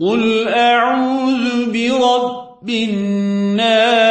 قل أعوذ برب الناس